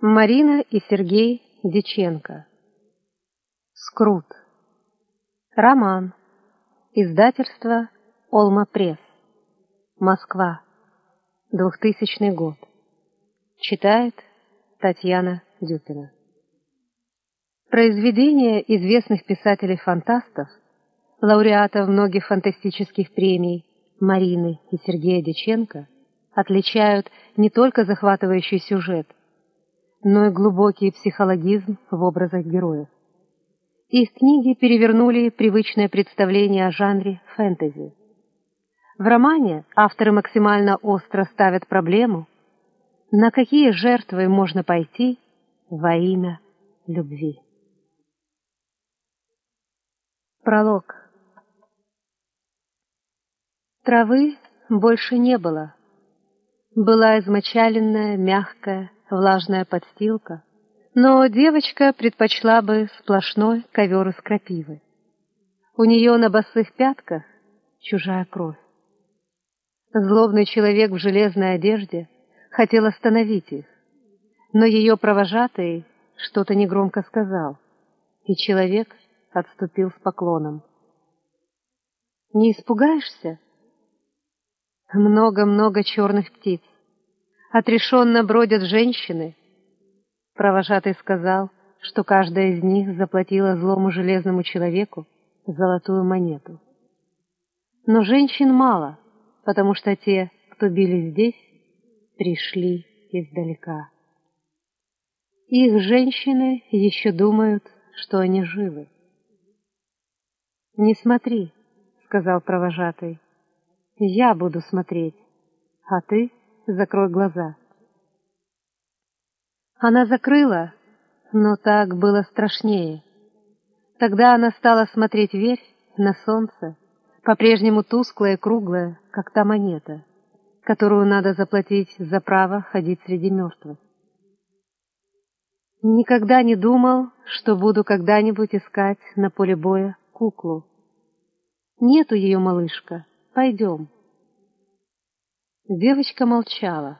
Марина и Сергей Диченко. Скрут. Роман. Издательство Олма Пресс. Москва. 2000 год. Читает Татьяна Дюпина. Произведения известных писателей-фантастов, лауреатов многих фантастических премий Марины и Сергея Диченко отличают не только захватывающий сюжет, но и глубокий психологизм в образах героев. Их книги перевернули привычное представление о жанре фэнтези. В романе авторы максимально остро ставят проблему, на какие жертвы можно пойти во имя любви. Пролог Травы больше не было. Была измочаленная, мягкая, влажная подстилка, но девочка предпочла бы сплошной ковер из крапивы. У нее на босых пятках чужая кровь. Злобный человек в железной одежде хотел остановить их, но ее провожатый что-то негромко сказал, и человек отступил с поклоном. «Не испугаешься?» Много-много черных птиц. Отрешенно бродят женщины. Провожатый сказал, что каждая из них заплатила злому железному человеку золотую монету. Но женщин мало, потому что те, кто били здесь, пришли издалека. Их женщины еще думают, что они живы. «Не смотри», — сказал провожатый, — «я буду смотреть, а ты закрой глаза». Она закрыла, но так было страшнее. Тогда она стала смотреть вверх на солнце, по-прежнему тусклое и круглое, как та монета, которую надо заплатить за право ходить среди мертвых. Никогда не думал, что буду когда-нибудь искать на поле боя куклу. Нету ее, малышка, пойдем. Девочка молчала.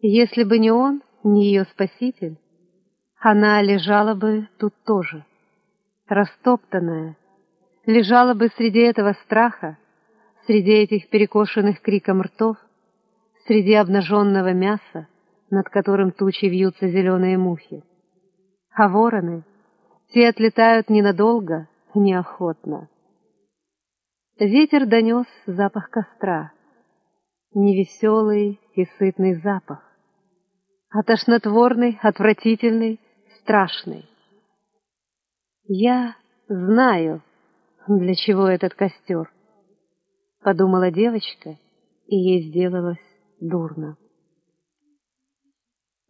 Если бы не он, не ее спаситель, она лежала бы тут тоже, растоптанная, лежала бы среди этого страха, среди этих перекошенных криком ртов, среди обнаженного мяса, над которым тучи вьются зеленые мухи. А вороны, те отлетают ненадолго, неохотно. Ветер донес запах костра, невеселый и сытный запах а тошнотворный, отвратительный, страшный. «Я знаю, для чего этот костер», — подумала девочка, и ей сделалось дурно.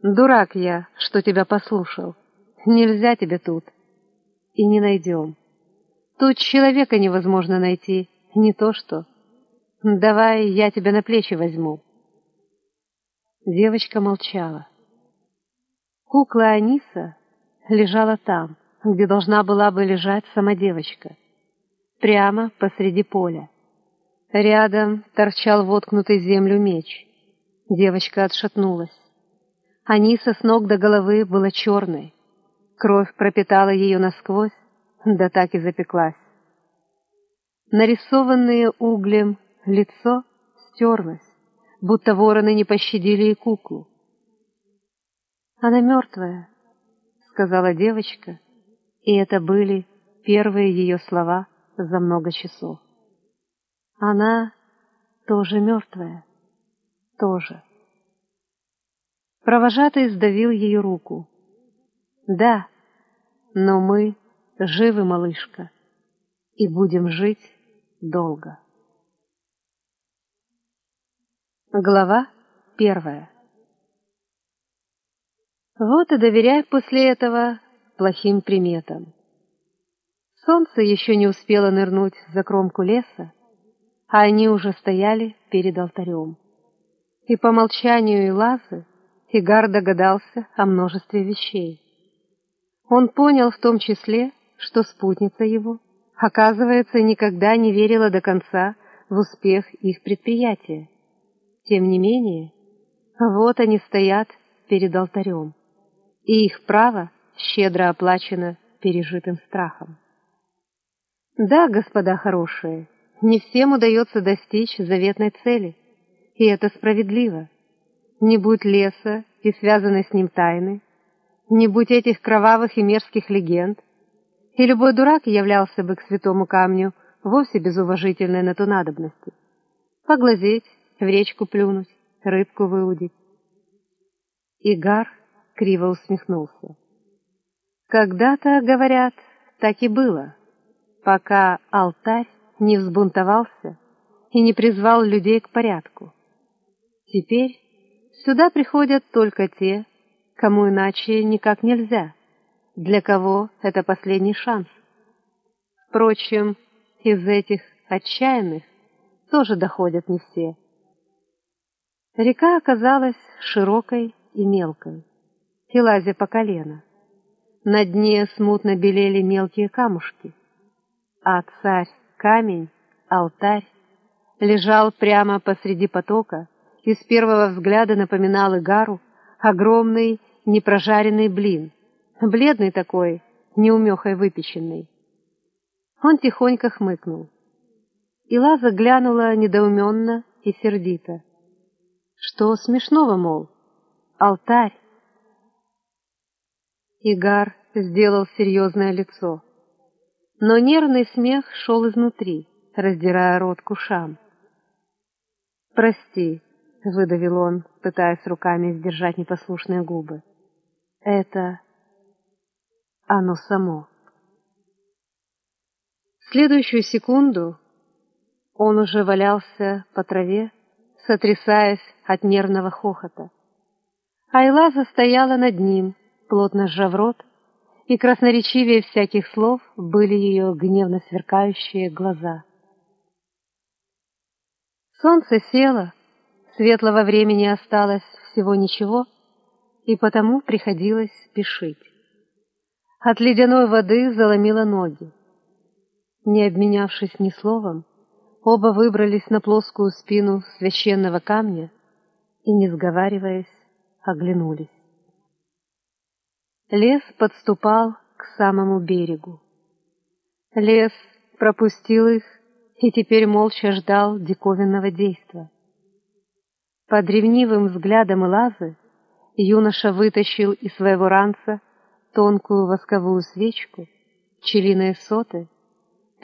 «Дурак я, что тебя послушал. Нельзя тебе тут. И не найдем. Тут человека невозможно найти, не то что. Давай я тебя на плечи возьму». Девочка молчала. Кукла Аниса лежала там, где должна была бы лежать сама девочка, прямо посреди поля. Рядом торчал воткнутый в землю меч. Девочка отшатнулась. Аниса с ног до головы была черной. Кровь пропитала ее насквозь, да так и запеклась. Нарисованное углем лицо стерлось, будто вороны не пощадили и куклу. «Она мертвая», — сказала девочка, и это были первые ее слова за много часов. «Она тоже мертвая, тоже». Провожатый сдавил ее руку. «Да, но мы живы, малышка, и будем жить долго». Глава первая вот и доверяй после этого плохим приметам. Солнце еще не успело нырнуть за кромку леса, а они уже стояли перед алтарем. И по молчанию Илазы Игар догадался о множестве вещей. Он понял в том числе, что спутница его, оказывается, никогда не верила до конца в успех их предприятия. Тем не менее, вот они стоят перед алтарем и их право щедро оплачено пережитым страхом. Да, господа хорошие, не всем удается достичь заветной цели, и это справедливо. Не будь леса и связанной с ним тайны, не будь этих кровавых и мерзких легенд, и любой дурак являлся бы к святому камню вовсе без уважительной на то надобности. Поглазеть, в речку плюнуть, рыбку выудить. Игар криво усмехнулся. Когда-то, говорят, так и было, пока алтарь не взбунтовался и не призвал людей к порядку. Теперь сюда приходят только те, кому иначе никак нельзя, для кого это последний шанс. Впрочем, из этих отчаянных тоже доходят не все. Река оказалась широкой и мелкой, и лазя по колено. На дне смутно белели мелкие камушки, а царь, камень, алтарь, лежал прямо посреди потока и с первого взгляда напоминал Игару огромный непрожаренный блин, бледный такой, неумехой выпеченный. Он тихонько хмыкнул. И Лаза глянула недоуменно и сердито. Что смешного, мол? Алтарь. Игар сделал серьезное лицо. Но нервный смех шел изнутри, раздирая рот к ушам. «Прости», — выдавил он, пытаясь руками сдержать непослушные губы. «Это оно само». В следующую секунду он уже валялся по траве, сотрясаясь от нервного хохота. Айла застояла над ним, плотно сжав рот, и красноречивее всяких слов были ее гневно сверкающие глаза. Солнце село, светлого времени осталось всего ничего, и потому приходилось спешить. От ледяной воды заломило ноги. Не обменявшись ни словом, оба выбрались на плоскую спину священного камня и, не сговариваясь, оглянулись. Лес подступал к самому берегу. Лес пропустил их и теперь молча ждал диковинного действа. Под ревнивым взглядом Лазы юноша вытащил из своего ранца тонкую восковую свечку, пчелиные соты,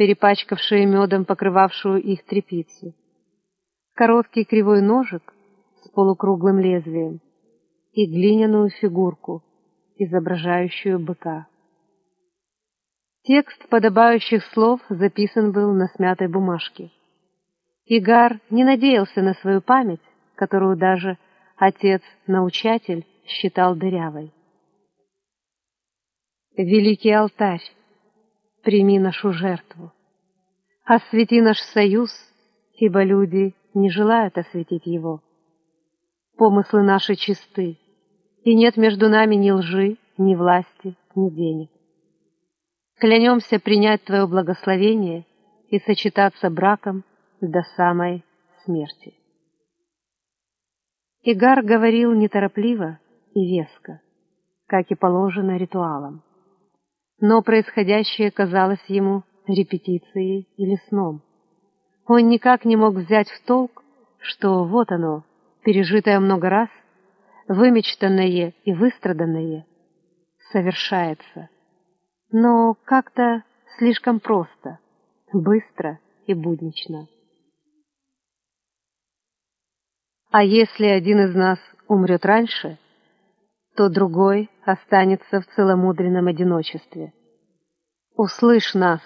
перепачкавшие медом покрывавшую их трепицу, короткий кривой ножик с полукруглым лезвием и глиняную фигурку, изображающую быка. Текст подобающих слов записан был на смятой бумажке. Игар не надеялся на свою память, которую даже отец-научатель считал дырявой. Великий алтарь, прими нашу жертву. Освети наш союз, ибо люди не желают осветить его. Помыслы наши чисты, и нет между нами ни лжи, ни власти, ни денег. Клянемся принять Твое благословение и сочетаться браком до самой смерти. Игар говорил неторопливо и веско, как и положено ритуалам. Но происходящее казалось ему репетицией или сном. Он никак не мог взять в толк, что вот оно, пережитое много раз, вымечтанное и выстраданное, совершается но как-то слишком просто, быстро и буднично. А если один из нас умрет раньше, то другой останется в целомудренном одиночестве. Услышь нас,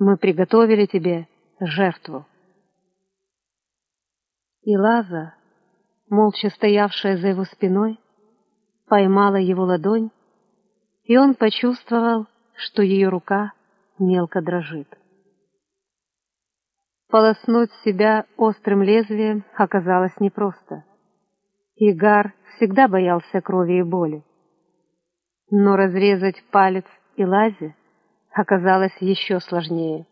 мы приготовили тебе жертву. И Лаза, молча стоявшая за его спиной, поймала его ладонь, и он почувствовал, что ее рука мелко дрожит. Полоснуть себя острым лезвием оказалось непросто. Игар всегда боялся крови и боли. Но разрезать палец и лази оказалось еще сложнее.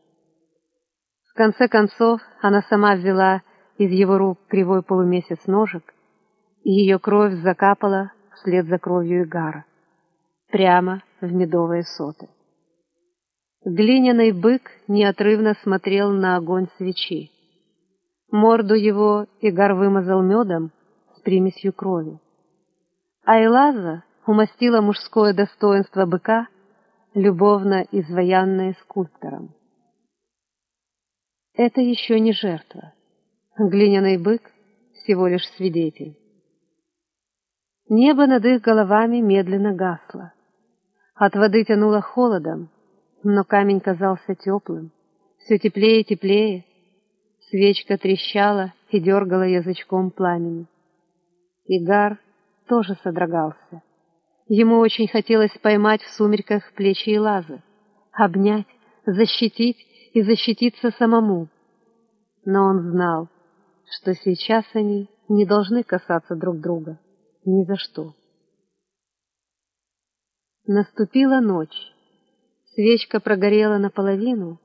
В конце концов, она сама взяла из его рук кривой полумесяц ножик, и ее кровь закапала вслед за кровью Игара. прямо в медовые соты. Глиняный бык неотрывно смотрел на огонь свечи. Морду его Игар вымазал медом примесью крови. А Элаза умастила мужское достоинство быка, любовно изваянное скульптором. Это еще не жертва. Глиняный бык — всего лишь свидетель. Небо над их головами медленно гасло. От воды тянуло холодом, но камень казался теплым, все теплее и теплее. Свечка трещала и дергала язычком пламени. Игар тоже содрогался. Ему очень хотелось поймать в сумерках плечи и лазы, обнять, защитить и защититься самому. Но он знал, что сейчас они не должны касаться друг друга ни за что. Наступила ночь. Свечка прогорела наполовину.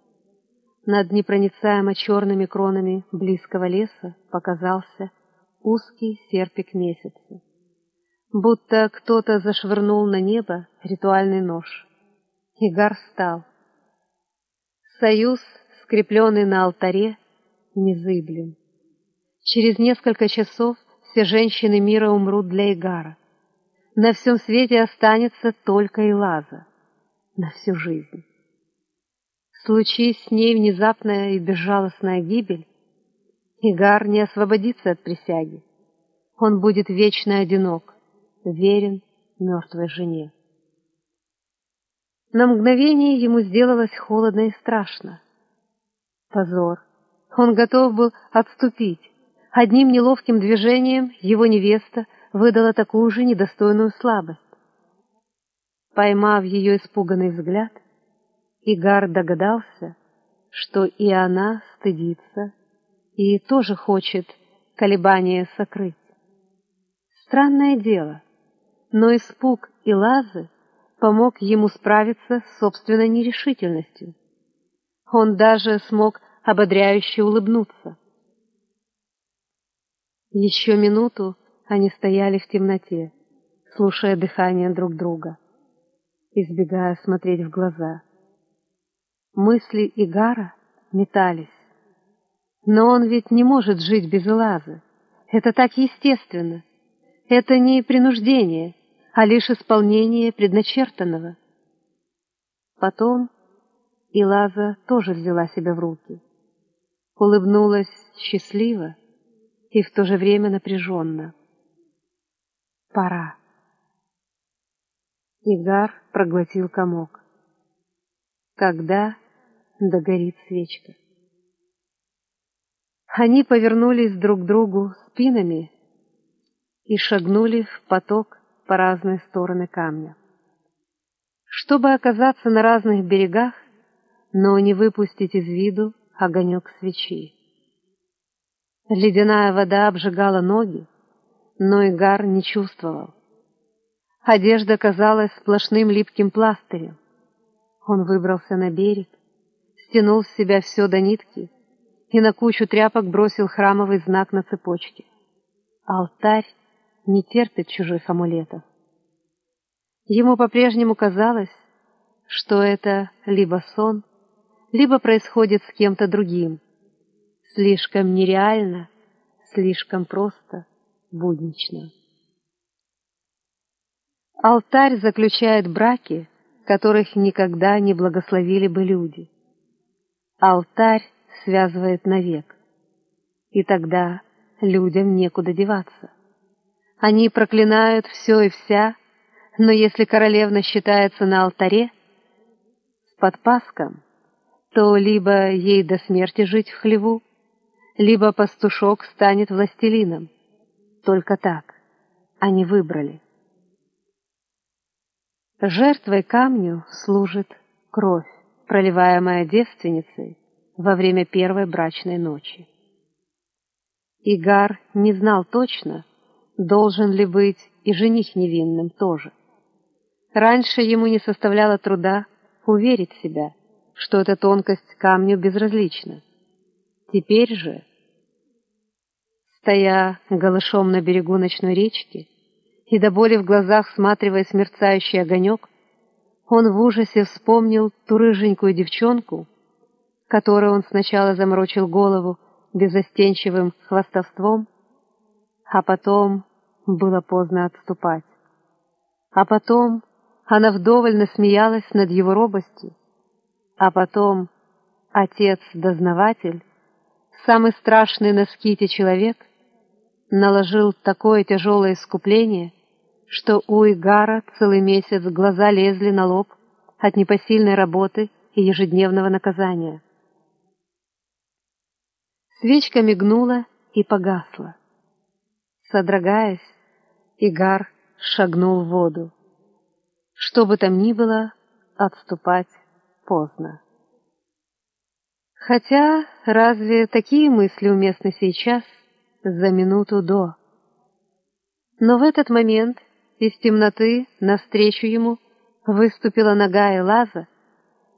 Над непроницаемо черными кронами близкого леса показался узкий серпик месяца. Будто кто-то зашвырнул на небо ритуальный нож. Игар встал. Союз, скрепленный на алтаре, незыблем. Через несколько часов все женщины мира умрут для Игара. На всем свете останется только Илаза. На всю жизнь. Случись с ней внезапная и безжалостная гибель, Игар не освободится от присяги. Он будет вечно одинок, верен мертвой жене. На мгновение ему сделалось холодно и страшно. Позор. Он готов был отступить. Одним неловким движением его невеста выдала такую же недостойную слабость. Поймав ее испуганный взгляд, Игар догадался, что и она стыдится и тоже хочет колебания сокрыть. Странное дело, но испуг и лазы помог ему справиться с собственной нерешительностью. Он даже смог ободряюще улыбнуться. Еще минуту они стояли в темноте, слушая дыхание друг друга, избегая смотреть в глаза. Мысли Игара метались. Но он ведь не может жить без Элазы. Это так естественно. Это не принуждение, а лишь исполнение предначертанного. Потом Илаза тоже взяла себя в руки. Улыбнулась счастливо и в то же время напряженно. Пора. Игар проглотил комок. Когда догорит свечка? Они повернулись друг к другу спинами и шагнули в поток по разные стороны камня. Чтобы оказаться на разных берегах, но не выпустить из виду огонек свечи. Ледяная вода обжигала ноги, но Игар не чувствовал. Одежда казалась сплошным липким пластырем. Он выбрался на берег, стянул с себя все до нитки и на кучу тряпок бросил храмовый знак на цепочке. Алтарь не терпит чужих амулетов. Ему по-прежнему казалось, что это либо сон, либо происходит с кем-то другим. Слишком нереально, слишком просто, буднично. Алтарь заключает браки, которых никогда не благословили бы люди. Алтарь связывает навек. И тогда людям некуда деваться. Они проклинают все и вся, но если королевна считается на алтаре, с подпаском, то либо ей до смерти жить в хлеву, либо пастушок станет властелином. Только так они выбрали. Жертвой камню служит кровь, проливаемая девственницей во время первой брачной ночи. Игар не знал точно, должен ли быть и жених невинным тоже. Раньше ему не составляло труда уверить себя, что эта тонкость камню безразлична. Теперь же, стоя голышом на берегу ночной речки и до боли в глазах сматривая смерцающий огонек, Он в ужасе вспомнил ту рыженькую девчонку, которой он сначала заморочил голову безостенчивым хвастовством, а потом было поздно отступать. А потом она вдоволь насмеялась над его робостью, а потом отец-дознаватель, самый страшный на ските человек, наложил такое тяжелое искупление, что у Игара целый месяц глаза лезли на лоб от непосильной работы и ежедневного наказания. Свечка мигнула и погасла. Содрогаясь, Игар шагнул в воду. Что бы там ни было, отступать поздно. Хотя разве такие мысли уместны сейчас, за минуту до? Но в этот момент из темноты навстречу ему выступила нога Элаза,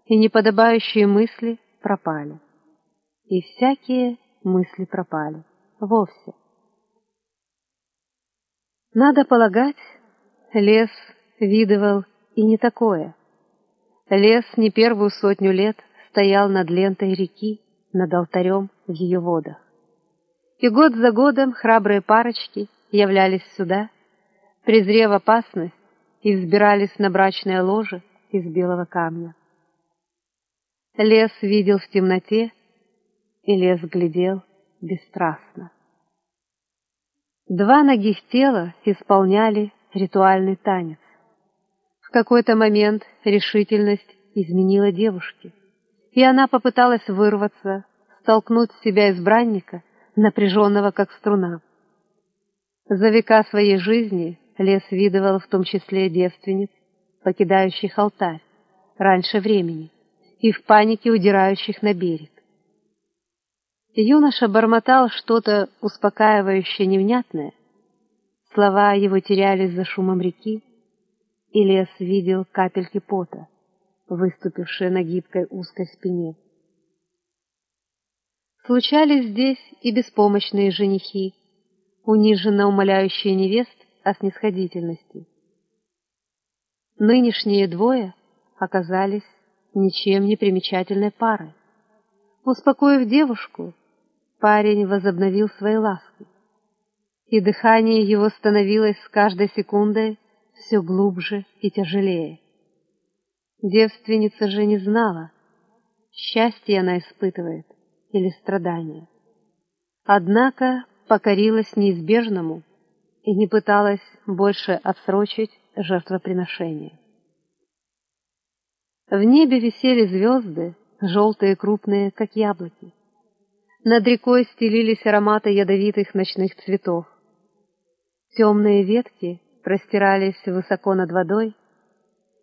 и неподобающие мысли пропали. И всякие мысли пропали вовсе. Надо полагать, лес видывал и не такое. Лес не первую сотню лет стоял над лентой реки, над алтарем в ее водах. И год за годом храбрые парочки являлись сюда, презрев опасность, и взбирались на брачное ложе из белого камня. Лес видел в темноте, и лес глядел бесстрастно. Два ногих тела исполняли ритуальный танец. В какой-то момент решительность изменила девушке и она попыталась вырваться, столкнуть с себя избранника, напряженного как струна. За века своей жизни лес видывал в том числе девственниц, покидающих алтарь раньше времени и в панике удирающих на берег. Юноша бормотал что-то успокаивающее невнятное. Слова его терялись за шумом реки, и лес видел капельки пота выступившие на гибкой узкой спине. Случались здесь и беспомощные женихи, униженно умоляющие невест о снисходительности. Нынешние двое оказались ничем не примечательной парой. Успокоив девушку, парень возобновил свои ласки, и дыхание его становилось с каждой секундой все глубже и тяжелее. Девственница же не знала, счастье она испытывает или страдание. Однако покорилась неизбежному и не пыталась больше отсрочить жертвоприношение. В небе висели звезды, желтые крупные, как яблоки. Над рекой стелились ароматы ядовитых ночных цветов. Темные ветки простирались высоко над водой,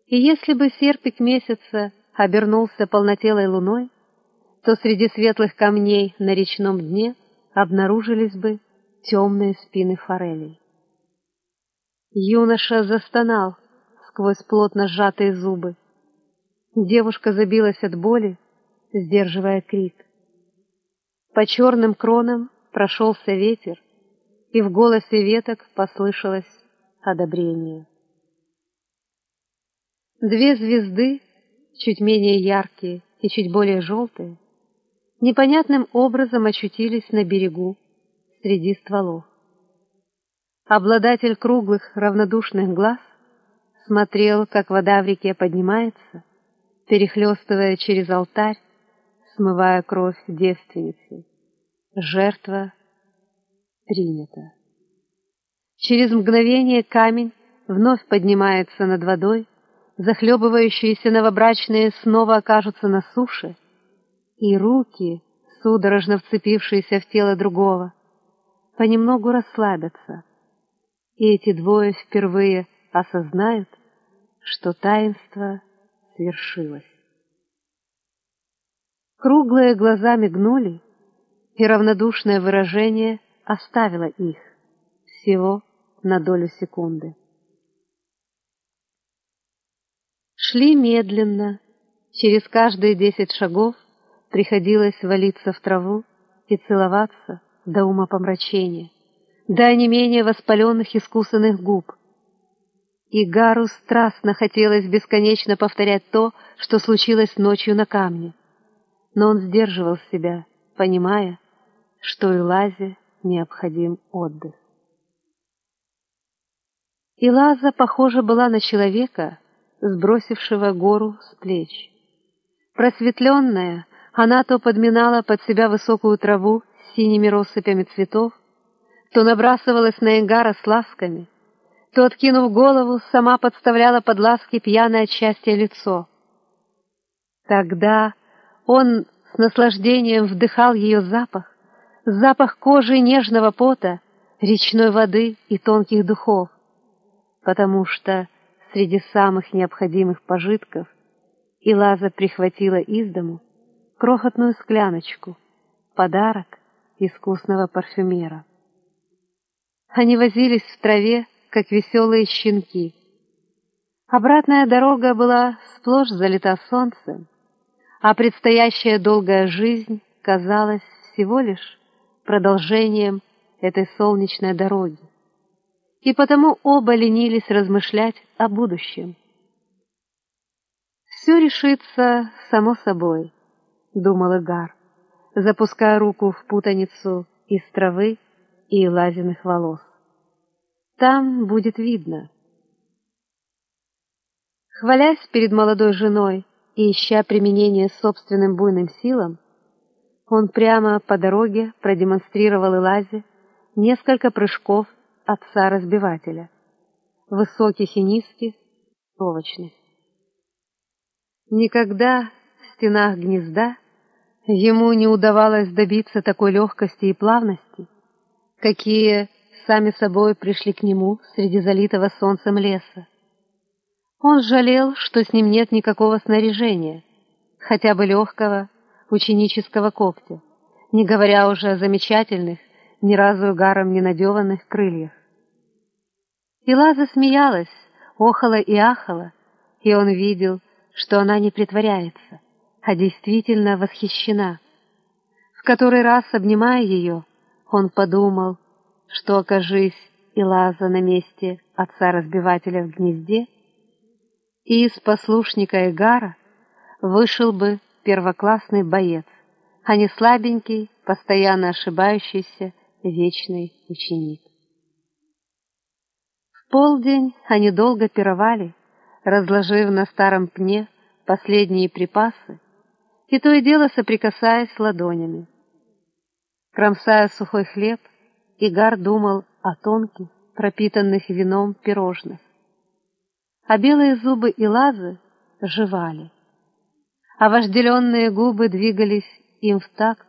и если бы серпик месяца обернулся полнотелой луной, то среди светлых камней на речном дне обнаружились бы темные спины форелей. Юноша застонал сквозь плотно сжатые зубы. Девушка забилась от боли, сдерживая крик. По черным кронам прошелся ветер, и в голосе веток послышалось одобрение. Две звезды, чуть менее яркие и чуть более желтые, непонятным образом очутились на берегу среди стволов. Обладатель круглых равнодушных глаз смотрел, как вода в реке поднимается, перехлестывая через алтарь, смывая кровь девственницы. Жертва принята. Через мгновение камень вновь поднимается над водой, захлебывающиеся новобрачные снова окажутся на суше, и руки, судорожно вцепившиеся в тело другого, понемногу расслабятся, и эти двое впервые осознают, что таинство свершилось. Круглые глаза мигнули, и равнодушное выражение оставило их всего на долю секунды. Шли медленно. Через каждые десять шагов приходилось валиться в траву и целоваться до ума помрачения, до не менее воспаленных искусанных губ. И Гару страстно хотелось бесконечно повторять то, что случилось ночью на камне. Но он сдерживал себя, понимая, что и Лазе необходим отдых. И Лаза, похоже, была на человека, сбросившего гору с плеч. Просветленная, она то подминала под себя высокую траву с синими россыпями цветов, то набрасывалась на Энгара с ласками, то, откинув голову, сама подставляла под ласки пьяное от счастья лицо. Тогда он с наслаждением вдыхал ее запах, запах кожи нежного пота, речной воды и тонких духов, потому что среди самых необходимых пожитков Илаза прихватила из дому крохотную скляночку, подарок искусного парфюмера. Они возились в траве, как веселые щенки. Обратная дорога была сплошь залита солнцем, а предстоящая долгая жизнь казалась всего лишь продолжением этой солнечной дороги. И потому оба ленились размышлять о будущем. «Все решится само собой», — думал Игар, запуская руку в путаницу из травы и лазиных волос. Там будет видно. Хвалясь перед молодой женой и ища применение собственным буйным силам, он прямо по дороге продемонстрировал Элазе несколько прыжков отца-разбивателя, высоких и низких, овощных. Никогда в стенах гнезда ему не удавалось добиться такой легкости и плавности, какие сами собой пришли к нему среди залитого солнцем леса. Он жалел, что с ним нет никакого снаряжения, хотя бы легкого ученического когтя, не говоря уже о замечательных, ни разу гаром не надеванных крыльях. Ила засмеялась, охала и ахала, и он видел, что она не притворяется, а действительно восхищена. В который раз, обнимая ее, он подумал, что, окажись Илаза на месте отца-разбивателя в гнезде, и из послушника Игара вышел бы первоклассный боец, а не слабенький, постоянно ошибающийся вечный ученик. В полдень они долго пировали, разложив на старом пне последние припасы, и то и дело соприкасаясь ладонями. Кромсая сухой хлеб, Игар думал о тонких, пропитанных вином пирожных. А белые зубы и лазы жевали, а вожделенные губы двигались им в такт,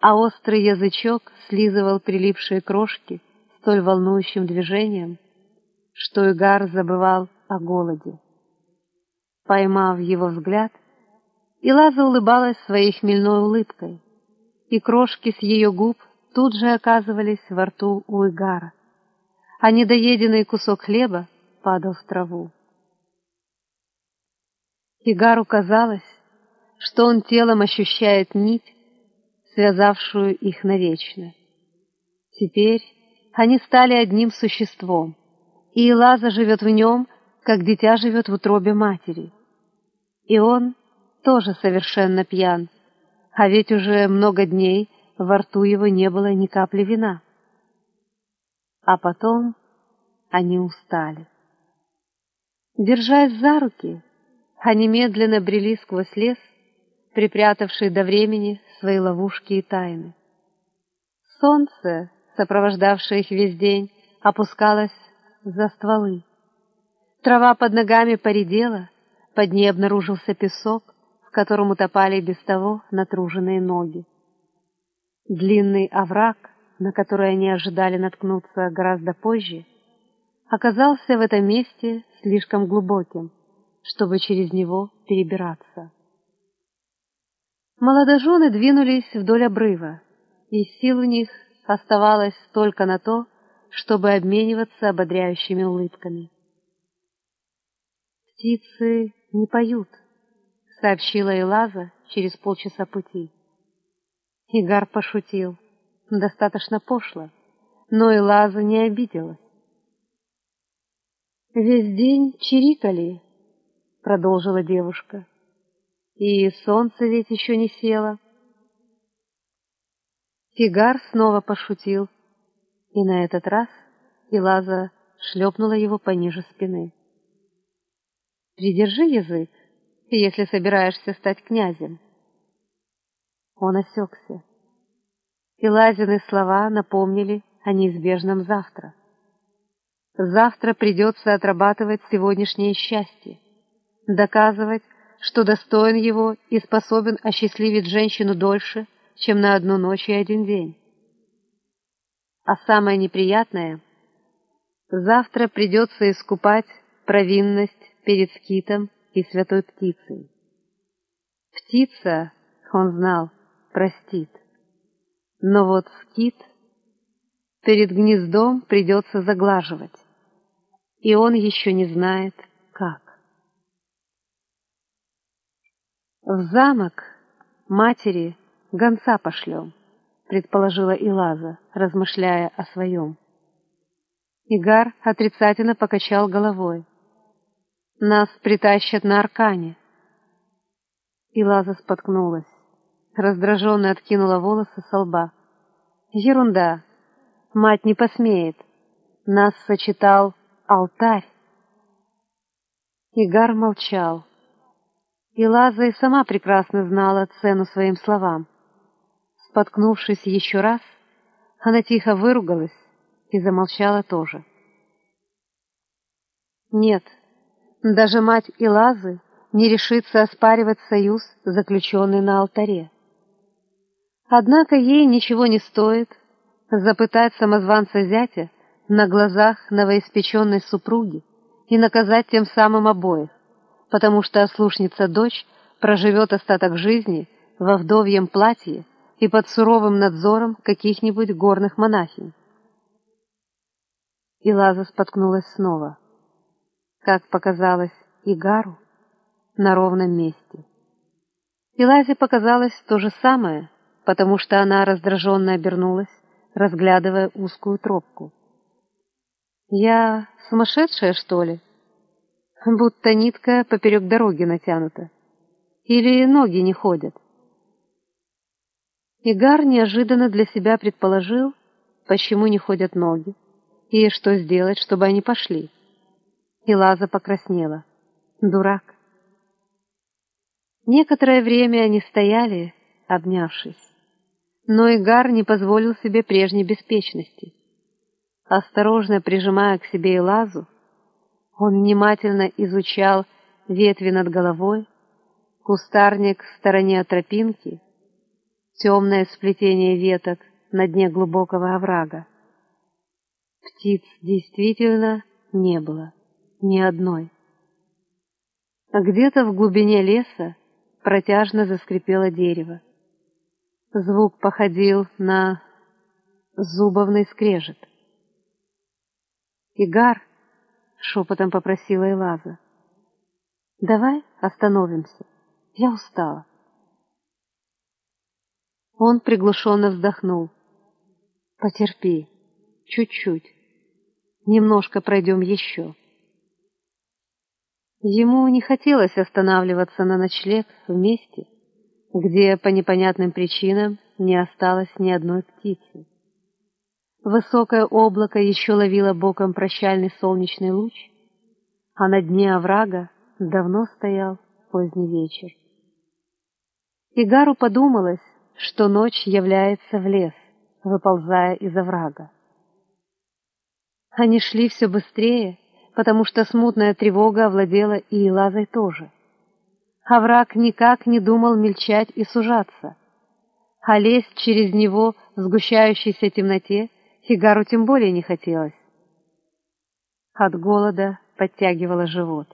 а острый язычок слизывал прилипшие крошки столь волнующим движением, что Игар забывал о голоде. Поймав его взгляд, Илаза улыбалась своей хмельной улыбкой, и крошки с ее губ тут же оказывались во рту у Игара, а недоеденный кусок хлеба падал в траву. Игару казалось, что он телом ощущает нить, связавшую их навечно. Теперь они стали одним существом, и Илаза живет в нем, как дитя живет в утробе матери. И он тоже совершенно пьян, а ведь уже много дней во рту его не было ни капли вина. А потом они устали. Держась за руки, они медленно брели сквозь лес, припрятавший до времени свои ловушки и тайны. Солнце, сопровождавшее их весь день, опускалось за стволы. Трава под ногами поредела, под ней обнаружился песок, в котором утопали без того натруженные ноги. Длинный овраг, на который они ожидали наткнуться гораздо позже, оказался в этом месте слишком глубоким, чтобы через него перебираться. Молодожены двинулись вдоль обрыва, и сил у них оставалось только на то, чтобы обмениваться ободряющими улыбками. «Птицы не поют», — сообщила Элаза через полчаса пути. Игар пошутил. Достаточно пошло, но и Лаза не обиделась. «Весь день чирикали», — продолжила девушка. «И солнце ведь еще не село». Фигар снова пошутил, и на этот раз Илаза шлепнула его пониже спины. «Придержи язык, если собираешься стать князем». Он осекся. Илазины слова напомнили о неизбежном завтра. Завтра придется отрабатывать сегодняшнее счастье, доказывать, что достоин его и способен осчастливить женщину дольше, чем на одну ночь и один день. А самое неприятное — завтра придется искупать провинность перед скитом и святой птицей. Птица, он знал, простит. Но вот скит перед гнездом придется заглаживать, и он еще не знает, как. В замок матери гонца пошлем, предположила Илаза, размышляя о своем. Игар отрицательно покачал головой. Нас притащат на аркане. Илаза споткнулась, раздраженно откинула волосы со лба. Ерунда, мать не посмеет. Нас сочетал алтарь. Игар молчал. И Лаза и сама прекрасно знала цену своим словам. Споткнувшись еще раз, она тихо выругалась и замолчала тоже. Нет, даже мать Илазы не решится оспаривать союз, заключенный на алтаре. Однако ей ничего не стоит запытать самозванца зятя на глазах новоиспеченной супруги и наказать тем самым обоих, потому что ослушница дочь проживет остаток жизни во вдовьем платье и под суровым надзором каких-нибудь горных монахинь. И Лаза споткнулась снова, как показалось Игару, на ровном месте. И Лазе показалось то же самое, потому что она раздраженно обернулась, разглядывая узкую тропку. Я сумасшедшая, что ли? Будто нитка поперек дороги натянута. Или ноги не ходят. Игар неожиданно для себя предположил, почему не ходят ноги, и что сделать, чтобы они пошли. И Лаза покраснела. Дурак. Некоторое время они стояли, обнявшись. Но Игар не позволил себе прежней беспечности. Осторожно прижимая к себе Элазу, он внимательно изучал ветви над головой, кустарник в стороне от тропинки, темное сплетение веток на дне глубокого оврага. Птиц действительно не было, ни одной. А где-то в глубине леса протяжно заскрипело дерево. Звук походил на зубовный скрежет. «Игар!» — шепотом попросила Элаза. «Давай остановимся. Я устала». Он приглушенно вздохнул. «Потерпи. Чуть-чуть. Немножко пройдем еще». Ему не хотелось останавливаться на ночлег в месте, где по непонятным причинам не осталось ни одной птицы. Высокое облако еще ловило боком прощальный солнечный луч, а на дне оврага давно стоял поздний вечер. Игару подумалось, что ночь является в лес, выползая из оврага. Они шли все быстрее, потому что смутная тревога овладела и Илазой тоже. Овраг никак не думал мельчать и сужаться, а лезть через него в сгущающейся темноте Сигару тем более не хотелось. От голода подтягивало живот.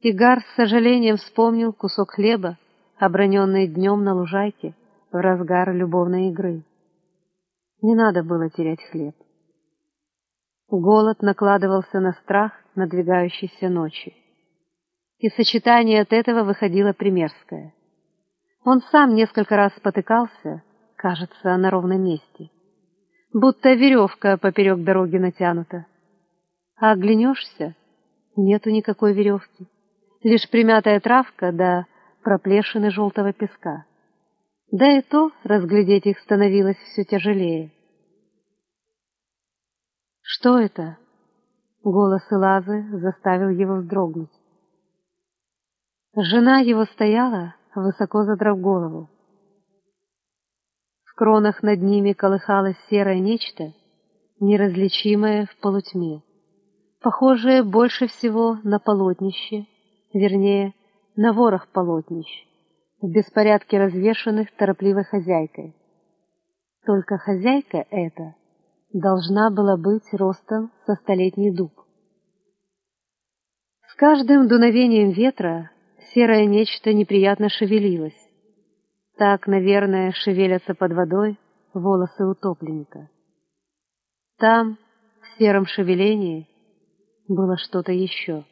Игар с сожалением вспомнил кусок хлеба, оброненный днем на лужайке в разгар любовной игры. Не надо было терять хлеб. Голод накладывался на страх надвигающейся ночи. И сочетание от этого выходило примерское. Он сам несколько раз спотыкался, кажется, на ровном месте будто веревка поперек дороги натянута. А оглянешься, Нету никакой веревки, лишь примятая травка да проплешины желтого песка. Да и то разглядеть их становилось все тяжелее. «Что это?» — голос Элазы заставил его вздрогнуть. Жена его стояла, высоко задрав голову. Кронах над ними колыхалось серое нечто, неразличимое в полутьме, похожее больше всего на полотнище, вернее, на ворох полотнищ, в беспорядке развешанных торопливой хозяйкой. Только хозяйка эта должна была быть ростом со столетний дуб. С каждым дуновением ветра серое нечто неприятно шевелилось. Так, наверное, шевелятся под водой волосы утопленника. Там, в сером шевелении, было что-то еще.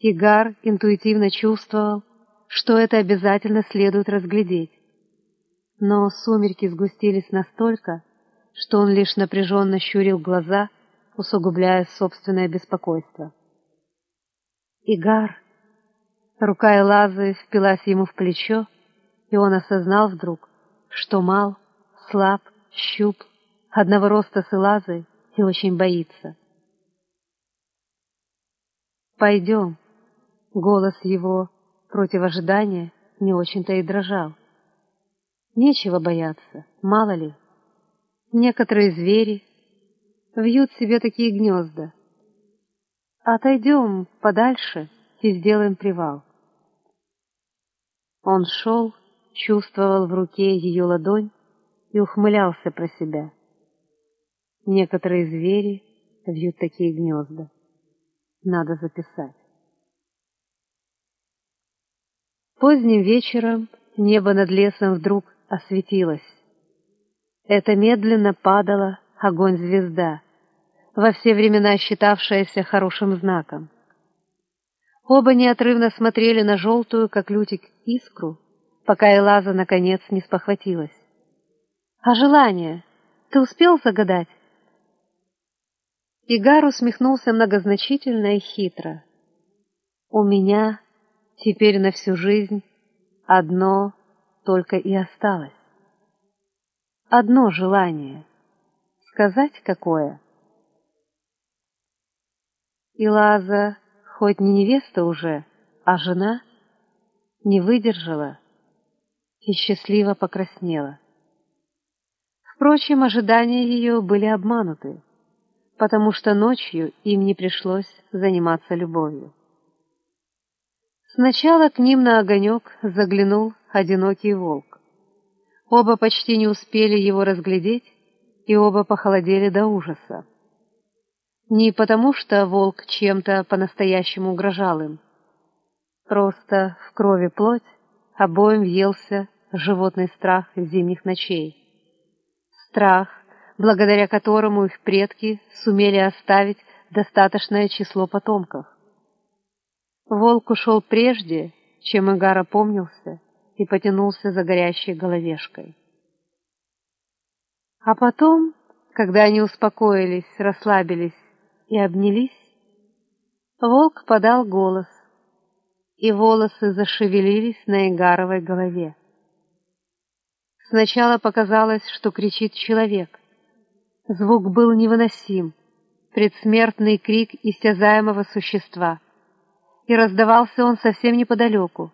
Игар интуитивно чувствовал, что это обязательно следует разглядеть. Но сумерки сгустились настолько, что он лишь напряженно щурил глаза, усугубляя собственное беспокойство. «Игар!» Рука Элазы впилась ему в плечо, и он осознал вдруг, что мал, слаб, щуп, одного роста с Элазой и очень боится. «Пойдем», Голос его против ожидания не очень-то и дрожал. Нечего бояться, мало ли. Некоторые звери вьют себе такие гнезда. Отойдем подальше и сделаем привал. Он шел, чувствовал в руке ее ладонь и ухмылялся про себя. Некоторые звери вьют такие гнезда. Надо записать. Поздним вечером небо над лесом вдруг осветилось. Это медленно падала огонь-звезда, во все времена считавшаяся хорошим знаком. Оба неотрывно смотрели на желтую, как лютик, искру, пока Элаза, наконец, не спохватилась. «А желание? Ты успел загадать?» Игар усмехнулся многозначительно и хитро. «У меня Теперь на всю жизнь одно только и осталось. Одно желание. Сказать какое? И Лаза, хоть не невеста уже, а жена, не выдержала и счастливо покраснела. Впрочем, ожидания ее были обмануты, потому что ночью им не пришлось заниматься любовью. Сначала к ним на огонек заглянул одинокий волк. Оба почти не успели его разглядеть, и оба похолодели до ужаса. Не потому, что волк чем-то по-настоящему угрожал им. Просто в крови плоть обоим въелся животный страх зимних ночей. Страх, благодаря которому их предки сумели оставить достаточное число потомков. Волк ушел прежде, чем Игар опомнился и потянулся за горящей головешкой. А потом, когда они успокоились, расслабились и обнялись, волк подал голос, и волосы зашевелились на Игаровой голове. Сначала показалось, что кричит человек. Звук был невыносим, предсмертный крик истязаемого существа — и раздавался он совсем неподалеку,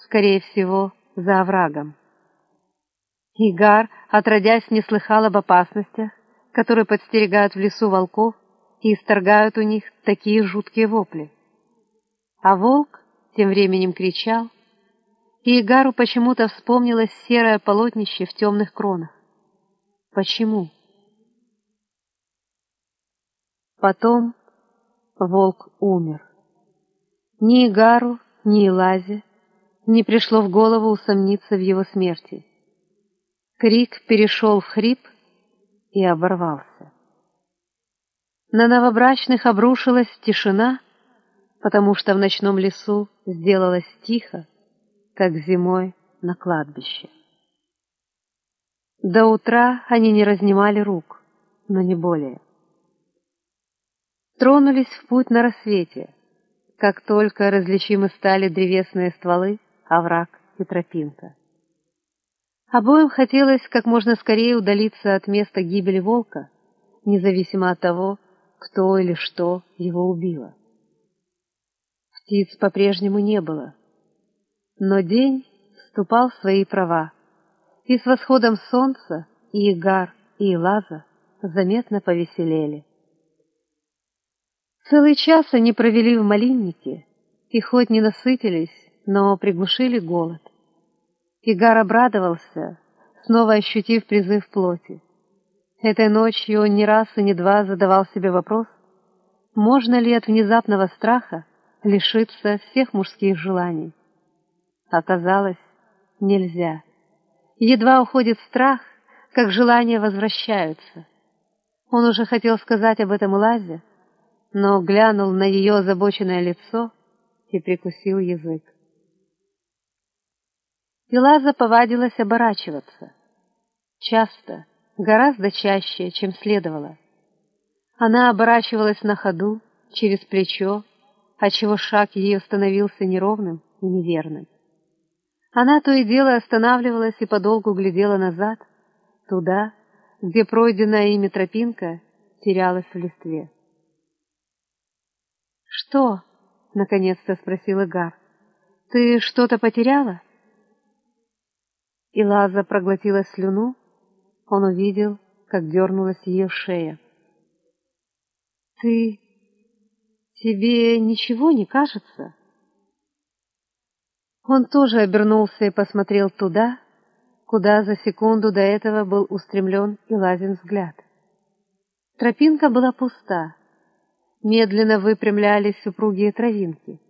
скорее всего, за оврагом. Игар, отродясь, не слыхал об опасностях, которые подстерегают в лесу волков и исторгают у них такие жуткие вопли. А волк тем временем кричал, и Игару почему-то вспомнилось серое полотнище в темных кронах. Почему? Потом волк умер. Ни Игару, ни Илазе не пришло в голову усомниться в его смерти. Крик перешел в хрип и оборвался. На новобрачных обрушилась тишина, потому что в ночном лесу сделалось тихо, как зимой на кладбище. До утра они не разнимали рук, но не более. Тронулись в путь на рассвете — как только различимы стали древесные стволы, овраг и тропинка. Обоим хотелось как можно скорее удалиться от места гибели волка, независимо от того, кто или что его убило. Птиц по-прежнему не было, но день вступал в свои права, и с восходом солнца и Игар, и Лаза заметно повеселели. Целый час они провели в малиннике, и хоть не насытились, но приглушили голод. Игар обрадовался, снова ощутив призыв плоти. Этой ночью он не раз и не два задавал себе вопрос, можно ли от внезапного страха лишиться всех мужских желаний. Оказалось, нельзя. Едва уходит страх, как желания возвращаются. Он уже хотел сказать об этом Лазе, но глянул на ее озабоченное лицо и прикусил язык. Пилаза повадилась оборачиваться. Часто, гораздо чаще, чем следовало. Она оборачивалась на ходу, через плечо, отчего шаг ее становился неровным и неверным. Она то и дело останавливалась и подолгу глядела назад, туда, где пройденная ими тропинка терялась в листве. «Что?» — наконец-то спросил Игар. «Ты что-то потеряла?» И Лаза проглотила слюну. Он увидел, как дернулась ее шея. «Ты... тебе ничего не кажется?» Он тоже обернулся и посмотрел туда, куда за секунду до этого был устремлен и лазен взгляд. Тропинка была пуста медленно выпрямлялись упругие травинки.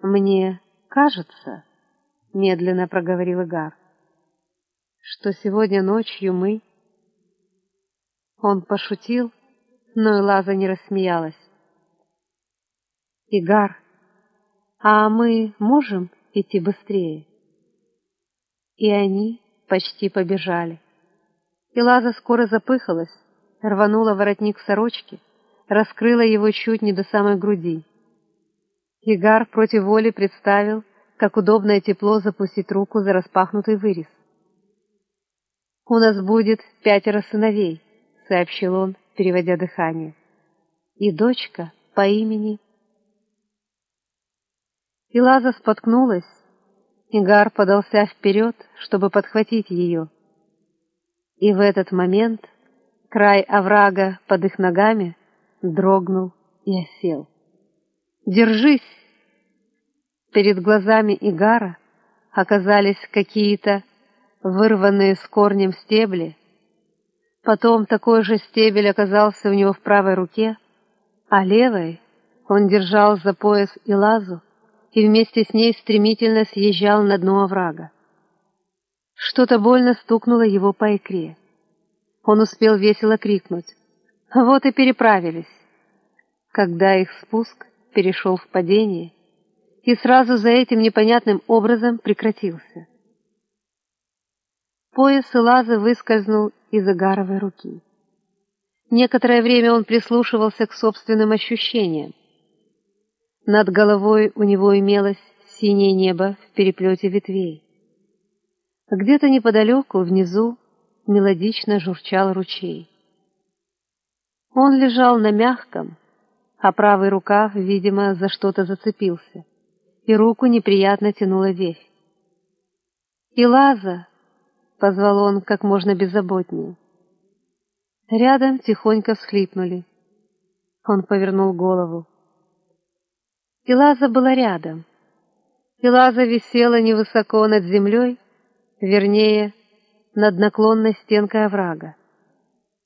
«Мне кажется, — медленно проговорил Игар, — что сегодня ночью мы...» Он пошутил, но и Лаза не рассмеялась. «Игар, а мы можем идти быстрее?» И они почти побежали. И Лаза скоро запыхалась, рванула воротник сорочки — раскрыла его чуть не до самой груди. Игар против воли представил, как удобно тепло запустить руку за распахнутый вырез. «У нас будет пятеро сыновей», — сообщил он, переводя дыхание. «И дочка по имени...» Илаза споткнулась, Игар подался вперед, чтобы подхватить ее. И в этот момент край оврага под их ногами дрогнул и осел. «Держись!» Перед глазами Игара оказались какие-то вырванные с корнем стебли. Потом такой же стебель оказался у него в правой руке, а левой он держал за пояс и лазу и вместе с ней стремительно съезжал на дно оврага. Что-то больно стукнуло его по икре. Он успел весело крикнуть. Вот и переправились. Когда их спуск перешел в падение, и сразу за этим непонятным образом прекратился. Пояс Лазы выскользнул из агаровой руки. Некоторое время он прислушивался к собственным ощущениям. Над головой у него имелось синее небо в переплете ветвей. Где-то неподалеку, внизу, мелодично журчал ручей. Он лежал на мягком, а правый рукав, видимо, за что-то зацепился, и руку неприятно тянула вещь. «И Лаза!» — позвал он как можно беззаботнее. Рядом тихонько всхлипнули. Он повернул голову. И Лаза была рядом. И Лаза висела невысоко над землей, вернее, над наклонной стенкой оврага.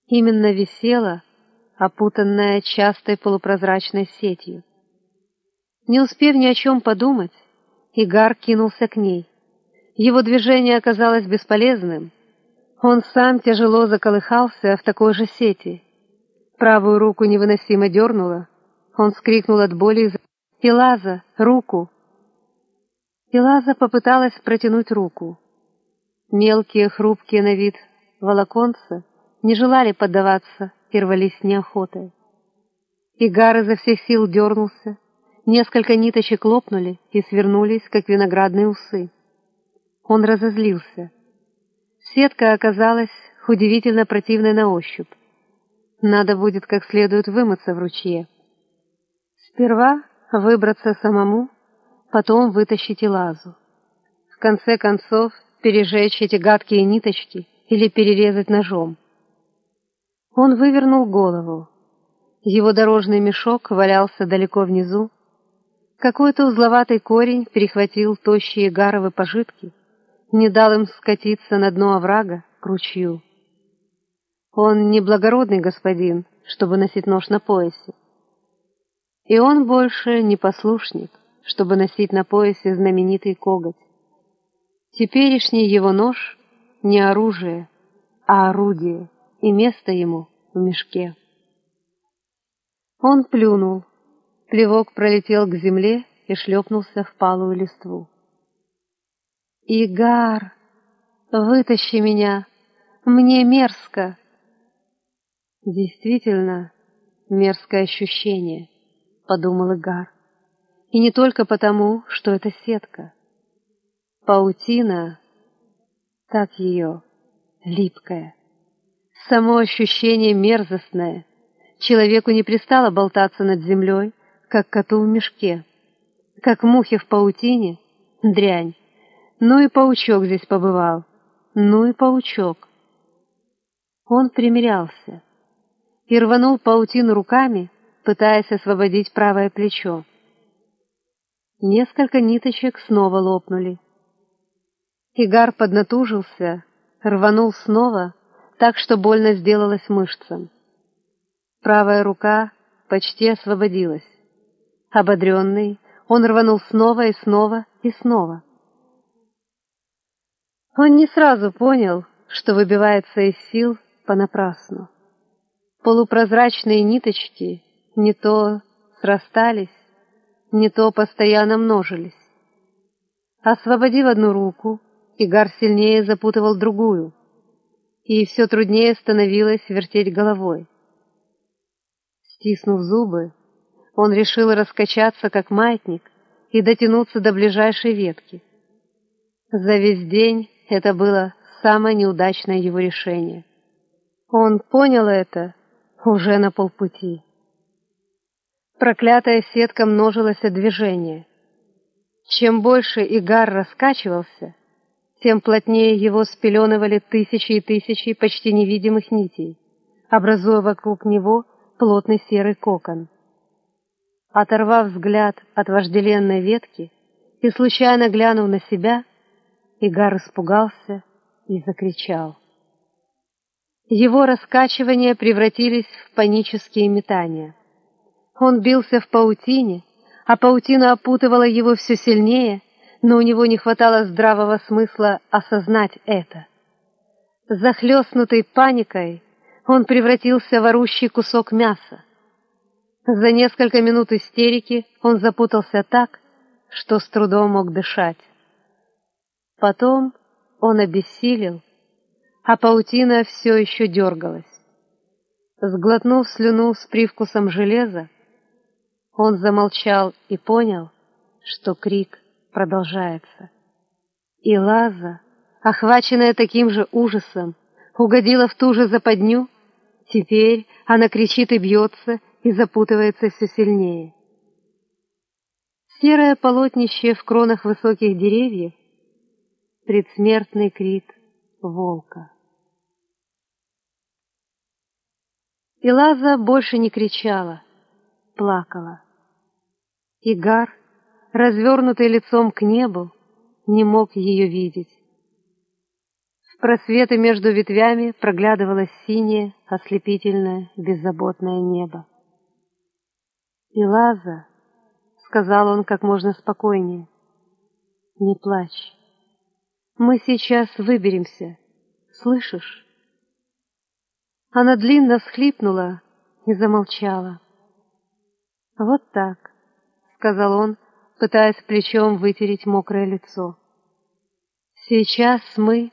Именно висела, опутанная частой полупрозрачной сетью. Не успев ни о чем подумать, Игар кинулся к ней. Его движение оказалось бесполезным. Он сам тяжело заколыхался в такой же сети. Правую руку невыносимо дернуло. Он скрикнул от боли и «Илаза, руку!» Илаза попыталась протянуть руку. Мелкие, хрупкие на вид волоконца не желали поддаваться и рвались неохотой. Игар изо всех сил дернулся, несколько ниточек лопнули и свернулись, как виноградные усы. Он разозлился. Сетка оказалась удивительно противной на ощупь. Надо будет как следует вымыться в ручье. Сперва выбраться самому, потом вытащить лазу. В конце концов, пережечь эти гадкие ниточки или перерезать ножом. Он вывернул голову. Его дорожный мешок валялся далеко внизу. Какой-то узловатый корень перехватил тощие гаровы пожитки, не дал им скатиться на дно оврага к ручью. Он не благородный господин, чтобы носить нож на поясе. И он больше не послушник, чтобы носить на поясе знаменитый коготь. Теперешний его нож — не оружие, а орудие, и место ему в мешке. Он плюнул. Плевок пролетел к земле и шлепнулся в палую листву. «Игар, вытащи меня! Мне мерзко!» Действительно, мерзкое ощущение, подумал Игар. И не только потому, что это сетка. Паутина, так ее, липкая. Само ощущение мерзостное. Человеку не пристало болтаться над землей, как коту в мешке. Как мухи в паутине, дрянь. Ну и паучок здесь побывал. Ну и паучок. Он примирялся и рванул паутину руками, пытаясь освободить правое плечо. Несколько ниточек снова лопнули. Игар поднатужился, рванул снова, так что больно сделалось мышцам. Правая рука почти освободилась. Ободренный, он рванул снова и снова и снова. Он не сразу понял, что выбивается из сил понапрасну. Полупрозрачные ниточки не то срастались, не то постоянно множились. Освободив одну руку, Игар сильнее запутывал другую, и все труднее становилось вертеть головой. Стиснув зубы, он решил раскачаться, как маятник, и дотянуться до ближайшей ветки. За весь день это было самое неудачное его решение. Он понял это уже на полпути. Проклятая сетка множилась от движения. Чем больше Игар раскачивался, тем плотнее его спеленывали тысячи и тысячи почти невидимых нитей, образуя вокруг него плотный серый кокон. Оторвав взгляд от вожделенной ветки и случайно глянув на себя, Игар испугался и закричал. Его раскачивания превратились в панические метания. Он бился в паутине, а паутина опутывала его все сильнее, но у него не хватало здравого смысла осознать это. Захлестнутый паникой, он превратился в орущий кусок мяса. За несколько минут истерики он запутался так, что с трудом мог дышать. Потом он обессилел, а паутина все еще дергалась. Сглотнув слюну с привкусом железа, он замолчал и понял, что крик продолжается. И Лаза, охваченная таким же ужасом, угодила в ту же западню, теперь она кричит и бьется, и запутывается все сильнее. Серое полотнище в кронах высоких деревьев — предсмертный крик волка. И Лаза больше не кричала, плакала. Игар, развернутый лицом к небу, не мог ее видеть. В просветы между ветвями проглядывалось синее, ослепительное, беззаботное небо. И Лаза, сказал он как можно спокойнее, — «не плачь. Мы сейчас выберемся, слышишь?» Она длинно всхлипнула и замолчала. «Вот так», — сказал он, пытаясь плечом вытереть мокрое лицо. «Сейчас мы...»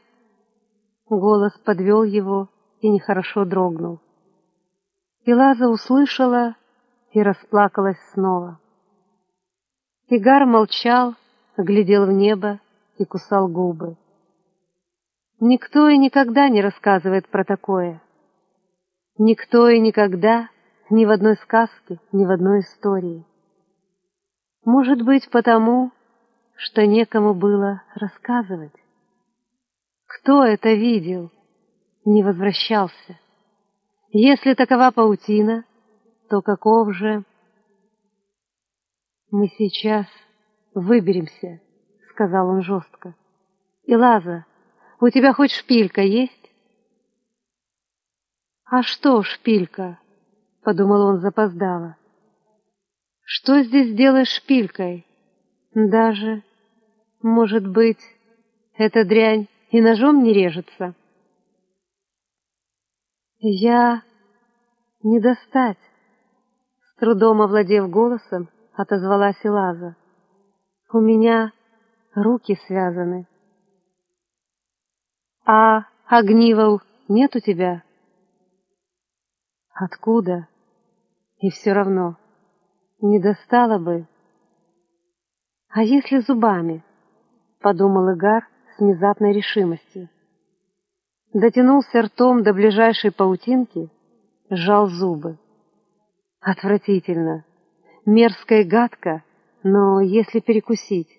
Голос подвел его и нехорошо дрогнул. И Лаза услышала и расплакалась снова. Игар молчал, глядел в небо и кусал губы. Никто и никогда не рассказывает про такое. Никто и никогда ни в одной сказке, ни в одной истории. Может быть, потому, что некому было рассказывать. Кто это видел, не возвращался. Если такова паутина, то каков же... «Мы сейчас выберемся», — сказал он жестко. «И, Лаза, у тебя хоть шпилька есть?» «А что шпилька?» — подумал он запоздало. «Что здесь делаешь шпилькой? Даже, может быть, эта дрянь и ножом не режется?» «Я не достать», — с трудом овладев голосом, отозвалась Илаза. «У меня руки связаны». «А огнивов нет у тебя?» «Откуда?» «И все равно. Не достала бы». «А если зубами?» — подумал Игар с внезапной решимостью дотянулся ртом до ближайшей паутинки, сжал зубы. Отвратительно, мерзко и гадко, но если перекусить.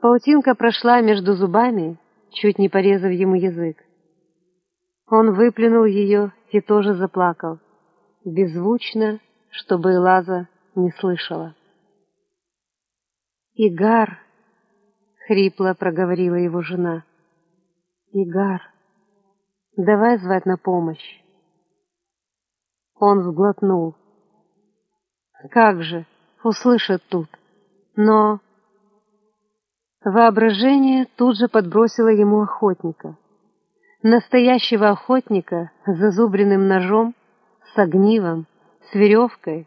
Паутинка прошла между зубами, чуть не порезав ему язык. Он выплюнул ее и тоже заплакал, беззвучно, чтобы Элаза не слышала. «Игар!» — хрипло проговорила его жена — «Игар, давай звать на помощь». Он сглотнул. «Как же, услышат тут. Но...» Воображение тут же подбросило ему охотника. Настоящего охотника с зазубренным ножом, с огнивом, с веревкой.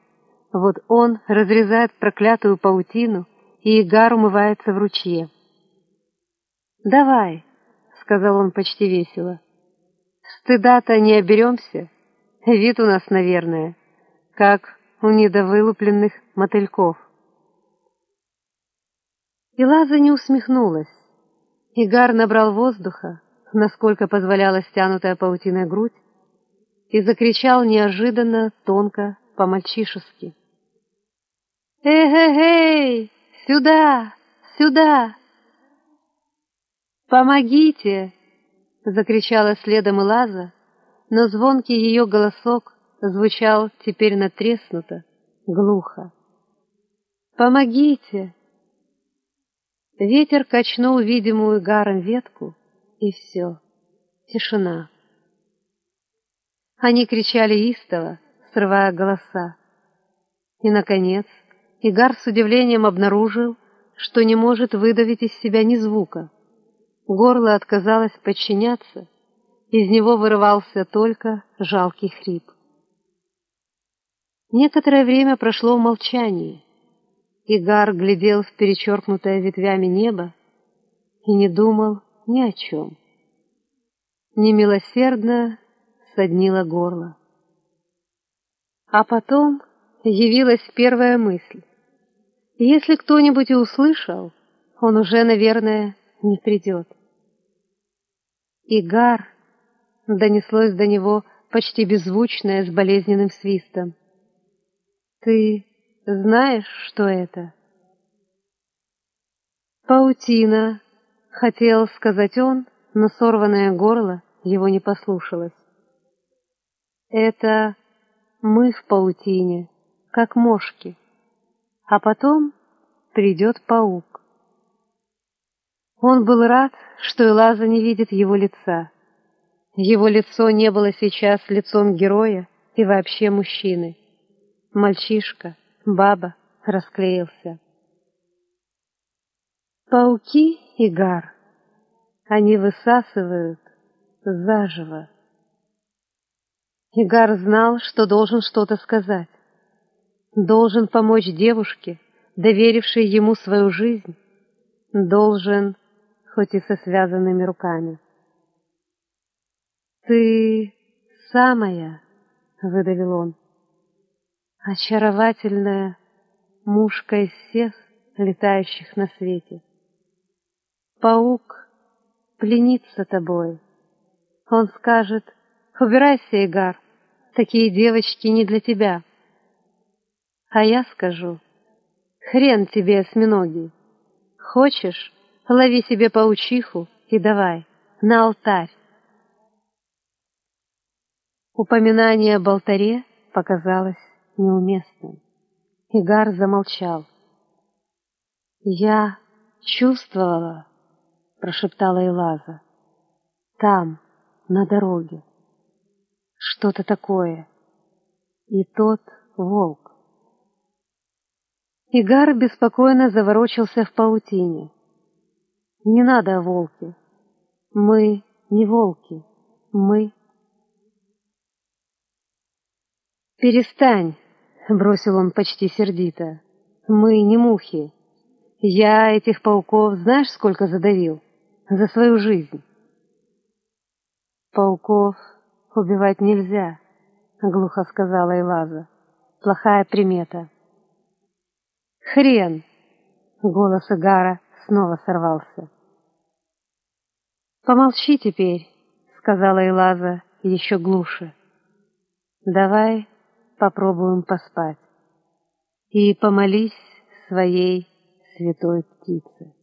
Вот он разрезает проклятую паутину, и Игар умывается в ручье. «Давай!» сказал он почти весело. «Стыда-то не оберемся. Вид у нас, наверное, как у недовылупленных мотыльков». И Лаза не усмехнулась. Игар набрал воздуха, насколько позволяла стянутая паутиная грудь, и закричал неожиданно, тонко, по-мальчишески. «Эй-эй-эй! Сюда! Сюда!» «Помогите!» — закричала следом Лаза, но звонкий ее голосок звучал теперь натреснуто, глухо. «Помогите!» Ветер качнул видимую гаром ветку, и все, тишина. Они кричали истово, срывая голоса. И, наконец, Игар с удивлением обнаружил, что не может выдавить из себя ни звука. Горло отказалось подчиняться, из него вырывался только жалкий хрип. Некоторое время прошло в молчании. Игар глядел в перечеркнутое ветвями небо и не думал ни о чем. Немилосердно соднило горло. А потом явилась первая мысль. Если кто-нибудь и услышал, он уже, наверное, не придет. Игар донеслось до него почти беззвучное с болезненным свистом. «Ты знаешь, что это?» «Паутина», — хотел сказать он, но сорванное горло его не послушалось. «Это мы в паутине, как мошки, а потом придет паук». Он был рад, что Элаза не видит его лица. Его лицо не было сейчас лицом героя и вообще мужчины. Мальчишка, баба расклеился. Пауки и гар. Они высасывают заживо. Игар знал, что должен что-то сказать. Должен помочь девушке, доверившей ему свою жизнь. Должен хоть и со связанными руками. «Ты самая», — выдавил он. очаровательная мушка из всех летающих на свете. Паук пленится тобой. Он скажет, убирайся, Игар, такие девочки не для тебя. А я скажу, хрен тебе, осьминогий. Хочешь, лови себе паучиху и давай, на алтарь. Упоминание об алтаре показалось неуместным. Игар замолчал. «Я чувствовала», — прошептала Элаза, — «там, на дороге, что-то такое, и тот волк». Игар беспокойно заворочился в паутине. «Не надо о волке. Мы не волки. Мы...» «Перестань!» — бросил он почти сердито. «Мы не мухи. Я этих пауков знаешь, сколько задавил? За свою жизнь». «Пауков убивать нельзя», — глухо сказала Элаза. «Плохая примета». «Хрен!» — голос Игара снова сорвался. «Помолчи теперь», — сказала Элаза еще глуше. «Давай попробуем поспать. И помолись своей святой птице.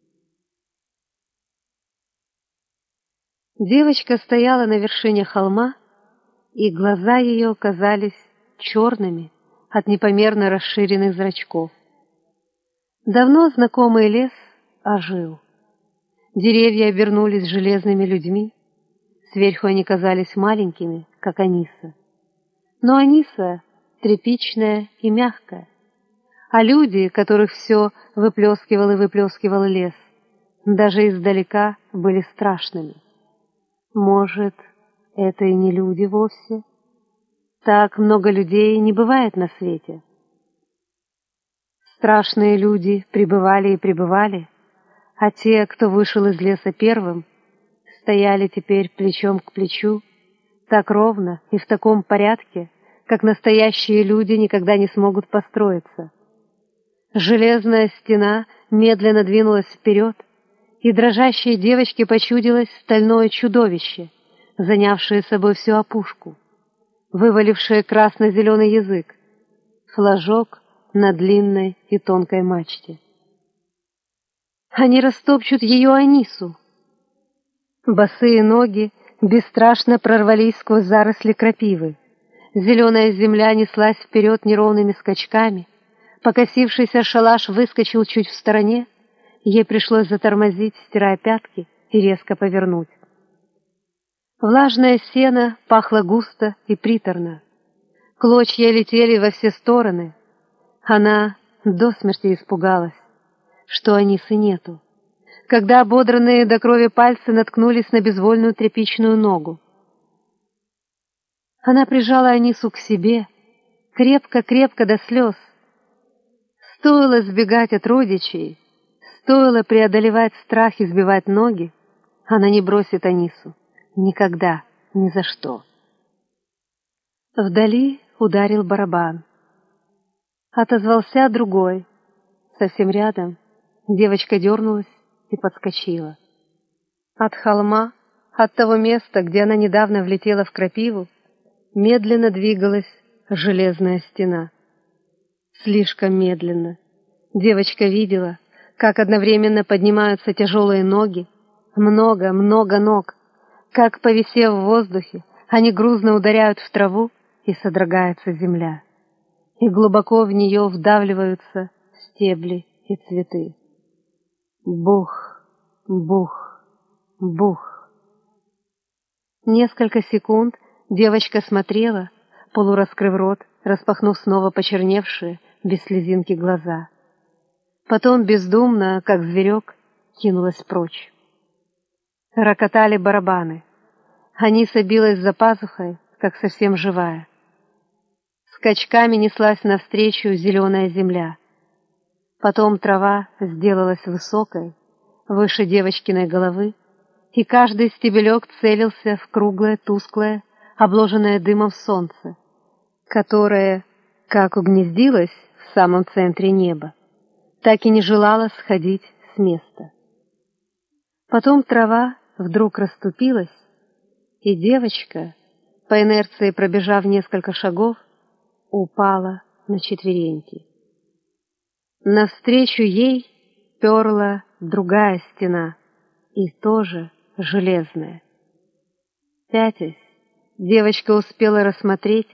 Девочка стояла на вершине холма, и глаза ее казались черными от непомерно расширенных зрачков. Давно знакомый лес ожил. Деревья обернулись железными людьми, сверху они казались маленькими, как Аниса. Но Аниса тряпичная и мягкая. А люди, которых все выплескивал и выплескивал лес, даже издалека были страшными. Может, это и не люди вовсе? Так много людей не бывает на свете. Страшные люди пребывали и пребывали, а те, кто вышел из леса первым, стояли теперь плечом к плечу, так ровно и в таком порядке, как настоящие люди никогда не смогут построиться. Железная стена медленно двинулась вперед, и дрожащей девочке почудилось стальное чудовище, занявшее собой всю опушку, вывалившее красно-зеленый язык, флажок на длинной и тонкой мачте. Они растопчут ее Анису. Босые ноги бесстрашно прорвались сквозь заросли крапивы. Зеленая земля неслась вперед неровными скачками. Покосившийся шалаш выскочил чуть в стороне. Ей пришлось затормозить, стирая пятки, и резко повернуть. Влажное сено пахло густо и приторно. Клочья летели во все стороны. Она до смерти испугалась, что Анисы нету. Когда ободранные до крови пальцы наткнулись на безвольную тряпичную ногу. Она прижала Анису к себе, крепко-крепко до слез. Стоило сбегать от родичей, стоило преодолевать страх и сбивать ноги, она не бросит Анису. Никогда, ни за что. Вдали ударил барабан. Отозвался другой. Совсем рядом девочка дернулась и подскочила. От холма, от того места, где она недавно влетела в крапиву, медленно двигалась железная стена. Слишком медленно. Девочка видела, как одновременно поднимаются тяжелые ноги, много-много ног, как, повисев в воздухе, они грузно ударяют в траву, и содрогается земля, и глубоко в нее вдавливаются стебли и цветы. Бух, бух, бух. Несколько секунд — Девочка смотрела, полураскрыв рот, распахнув снова почерневшие, без слезинки глаза. Потом бездумно, как зверек, кинулась прочь. Рокотали барабаны. Аниса билась за пазухой, как совсем живая. Скачками неслась навстречу зеленая земля. Потом трава сделалась высокой, выше девочкиной головы, и каждый стебелек целился в круглое, тусклое, обложенное дымом солнце, которое как угнездилась в самом центре неба, так и не желала сходить с места. Потом трава вдруг расступилась, и девочка, по инерции пробежав несколько шагов, упала на четвереньки. Навстречу ей перла другая стена, и тоже железная. Пятясь, девочка успела рассмотреть,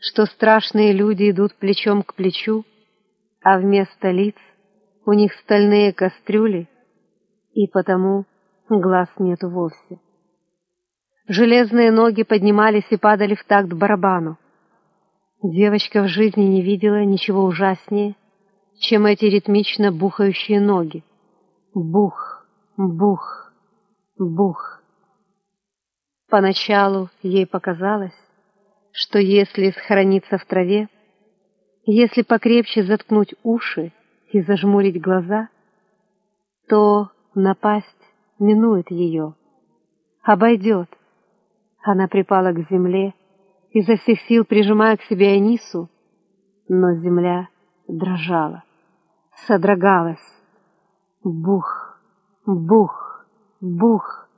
что страшные люди идут плечом к плечу, а вместо лиц у них стальные кастрюли, и потому глаз нету вовсе. Железные ноги поднимались и падали в такт барабану. Девочка в жизни не видела ничего ужаснее, чем эти ритмично бухающие ноги. Бух, бух, бух. Поначалу ей показалось, что если схорониться в траве, если покрепче заткнуть уши и зажмурить глаза, то напасть минует ее, обойдет. Она припала к земле, изо всех сил прижимая к себе Анису, но земля дрожала, содрогалась. Бух, бух, бух.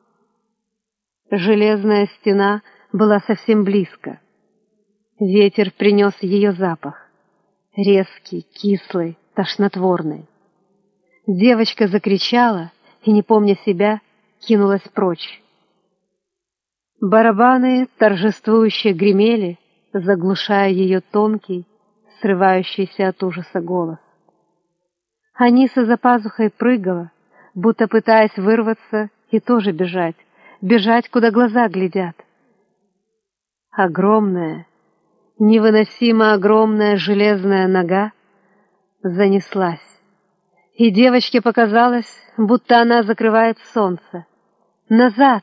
Железная стена была совсем близко. Ветер принес ее запах, резкий, кислый, тошнотворный. Девочка закричала и, не помня себя, кинулась прочь. Барабаны торжествующе гремели, заглушая ее тонкий, срывающийся от ужаса голос. Аниса за пазухой прыгала, будто пытаясь вырваться и тоже бежать, бежать, куда глаза глядят. Огромная, невыносимо огромная железная нога занеслась, и девочке показалось, будто она закрывает солнце. «Назад!»